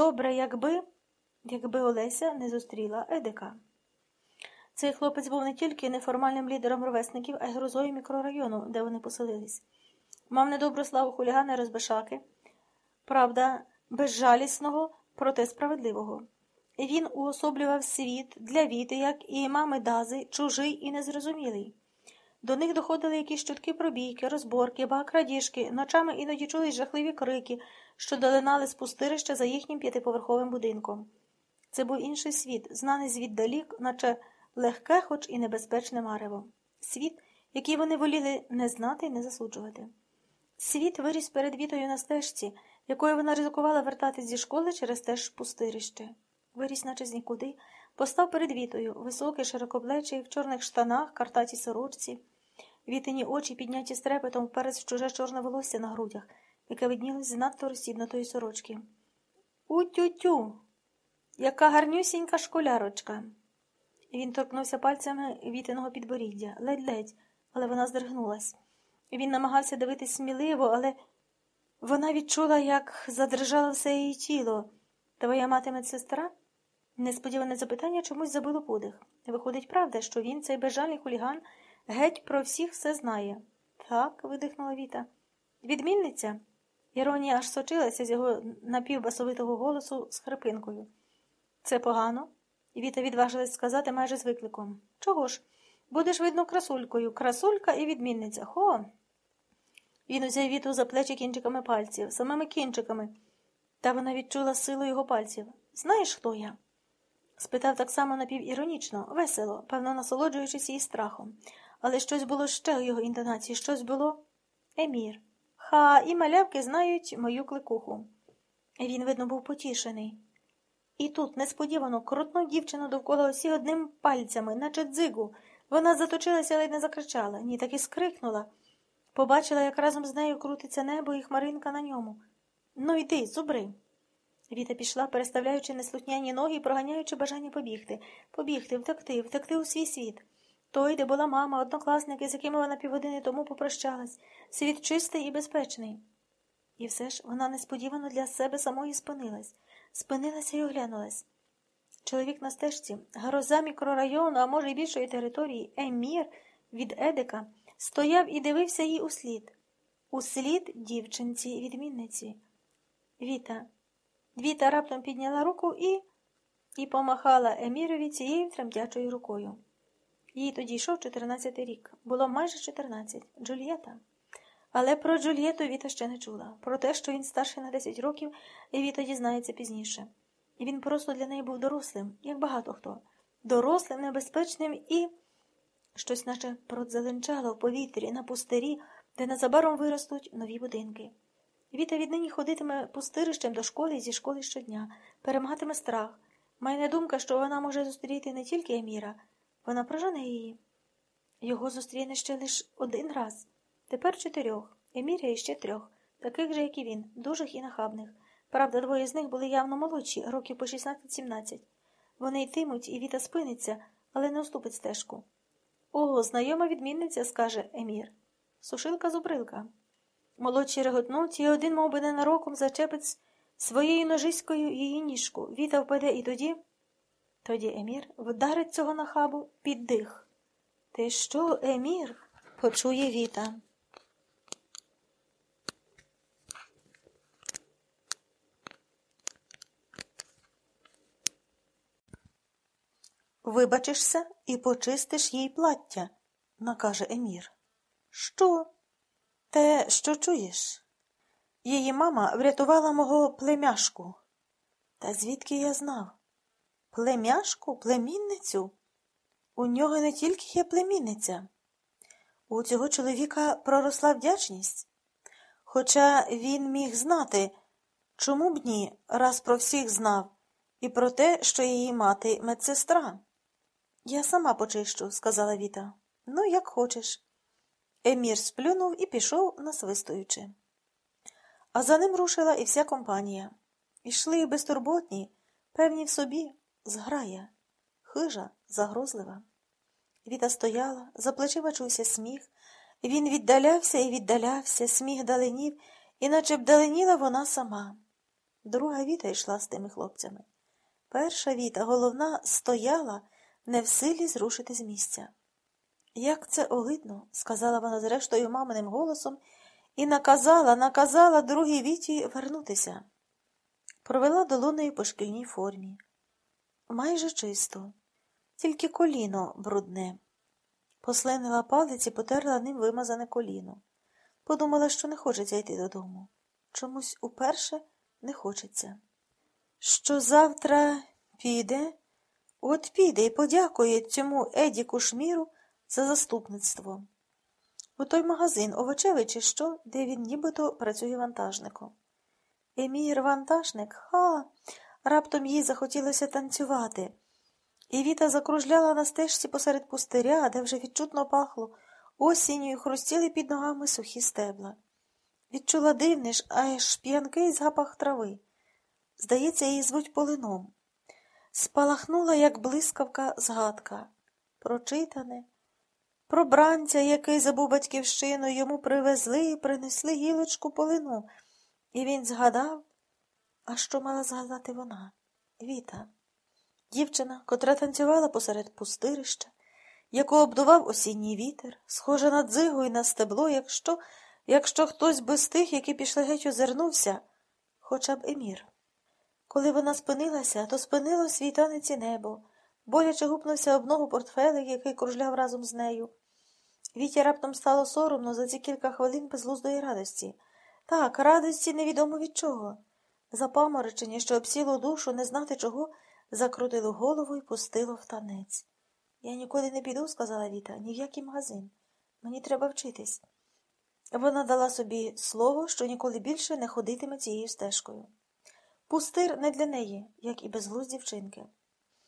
добре, якби, якби Олеся не зустріла Едика. Цей хлопець був не тільки неформальним лідером ровесників, а й грозою мікрорайону, де вони поселились. Мав недобру славу хулігана розбишаки, правда, безжалісного, проте справедливого. Він уособлював світ для Віти, як і мами Daзи, чужий і незрозумілий. До них доходили якісь чутки про бійки, розборки, ба крадіжки, ночами іноді чулись жахливі крики, що долинали з пустирища за їхнім п'ятиповерховим будинком. Це був інший світ, знаний звіддалік, наче легке, хоч і небезпечне марево. Світ, який вони воліли не знати і не засуджувати. Світ виріс перед вітою на стежці, якою вона ризикувала вертатись зі школи через те ж пустирище. Виріс, наче з нікуди, постав перед вітою, високий, широкоплечий, в чорних штанах, картатій сорочці. Вітині очі підняті стрепетом вперед чуже чорне волосся на грудях, яке виднілось з надто розсібнутої сорочки. У-тю-тю! Яка гарнюсінька школярочка. Він торкнувся пальцями вітиного підборіддя, ледь-ледь, але вона здригнулась. Він намагався дивитись сміливо, але вона відчула, як задрижало все її тіло. Твоя мати медсестра? Несподіване запитання чомусь забило подих. Виходить, правда, що він, цей безжальний хуліган, геть про всіх все знає. Так, видихнула Віта. Відмінниця? Іронія аж сочилася з його напівбасовитого голосу з хрипинкою. Це погано? Віта відважилась сказати майже з викликом. Чого ж? Будеш, видно, красулькою. Красулька і відмінниця. Хо. Він узяв віту за плечі кінчиками пальців, самими кінчиками, та вона відчула силу його пальців. Знаєш, хто я? спитав так само напівіронічно, весело, певно, насолоджуючись її страхом. Але щось було ще у його інтонації, щось було Емір. Ха, і малявки знають мою кликуху. Він, видно, був потішений. І тут несподівано крутнув дівчину довкола усі одним пальцями, наче дзигу. Вона заточилася, ледь не закричала, ні, так і скрикнула. Побачила, як разом з нею крутиться небо і хмаринка на ньому. Ну, йди, зубри. Віта пішла, переставляючи неслухняні ноги і проганяючи бажання побігти, побігти, втекти, втекти у свій світ. Той, де була мама, однокласники, з якими вона півгодини тому попрощалась, світ чистий і безпечний. І все ж вона несподівано для себе самої спинилась, спинилася і оглянулась. Чоловік на стежці, гроза мікрорайону, а може й більшої території, Емір від Едика, стояв і дивився їй услід. Услід дівчинці відмінниці. Віта. Віта раптом підняла руку і і помахала Емірові цією тремтячою рукою. Їй тоді йшов 14 рік. Було майже 14. Джульєта. Але про Джульєту Віта ще не чула. Про те, що він старший на 10 років, і Віта дізнається пізніше. І він просто для неї був дорослим, як багато хто. Дорослим, небезпечним і. Щось наче продзеленчало в повітрі на пустирі, де незабаром виростуть нові будинки. Віта віднині ходитиме пустирищем до школи і зі школи щодня, перемагатиме страх. Має не думка, що вона може зустріти не тільки Еміра, вона прожене її. Його зустріне ще лише один раз. Тепер чотирьох, Еміря і ще трьох, таких же, як і він, дужих і нахабних. Правда, двоє з них були явно молодші, років по 16-17. Вони йтимуть, і Віта спиниться, але не уступить стежку. О, знайома відмінниця, скаже Емір. Сушилка зубрилка. Молодші реготнуть, і один, мов би, ненароком зачепить своєю ножиською її ніжку. Віта впаде і тоді. Тоді Емір вдарить цього нахабу під дих. Ти що, Емір? почує Віта. Вибачишся і почистиш їй плаття, накаже Емір. Що? Те, що чуєш? Її мама врятувала мого племяшку. Та звідки я знав? Племяшку, племінницю? У нього не тільки є племінниця. У цього чоловіка проросла вдячність. Хоча він міг знати, чому б ні, раз про всіх знав, і про те, що її мати медсестра. Я сама почищу, сказала Віта. Ну, як хочеш. Емір сплюнув і пішов, насвистуючи. А за ним рушила і вся компанія. Ішли безтурботні, певні в собі, зграя, хижа, загрозлива. Віта стояла, за плечима чувся сміх, він віддалявся і віддалявся, сміх даленів, і наче б даленіла вона сама. друга Віта йшла з тими хлопцями. Перша Віта, головна, стояла, не в силі зрушити з місця. Як це огидно, сказала вона зрештою маминим голосом і наказала, наказала другій Віті вернутися. Провела долонею по шкільній формі. Майже чисто, тільки коліно брудне. Посленила палець і потерла ним вимазане коліно. Подумала, що не хочеться йти додому. Чомусь уперше не хочеться. Що завтра піде, от піде і подякує цьому Едіку Шміру за заступництво. У той магазин овочевий чи що, де він нібито працює вантажником. Емір вантажник, ха. Раптом їй захотілося танцювати. І Віта закружляла на стежці посеред пустиря, де вже відчутно пахло осінню і хрустіли під ногами сухі стебла. Відчула дивний ж, аж п'янкий запах трави. Здається, її звуть полином. Спалахнула, як блискавка, згадка. Прочитане. Про бранця, який забув батьківщину, йому привезли і принесли гілочку полину. І він згадав, а що мала згадати вона? Віта. Дівчина, котра танцювала посеред пустирища, яку обдував осінній вітер, схожа на дзигу і на стебло, якщо якщо хтось би з тих, які пішли геть, озирнувся, хоча б емір. Коли вона спинилася, то спинило свій танець небо, боляче гупнувся об ногу портфелик, який кружляв разом з нею. Віті раптом стало соромно за ці кілька хвилин безглуздої радості. Так, радості невідомо від чого. Запаморочення, що обсіло душу, не знати чого, закрутило голову і пустило в танець. Я нікуди не піду, сказала Віта, ні в який магазин. Мені треба вчитись. Вона дала собі слово, що ніколи більше не ходитиме цією стежкою. Пустир не для неї, як і безглузді вчинки.